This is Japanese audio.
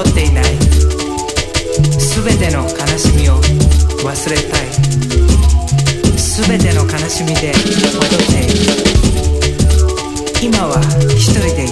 っていない。全ての悲しみを忘れたい。全ての悲しみで踊っている。今は一人でいる。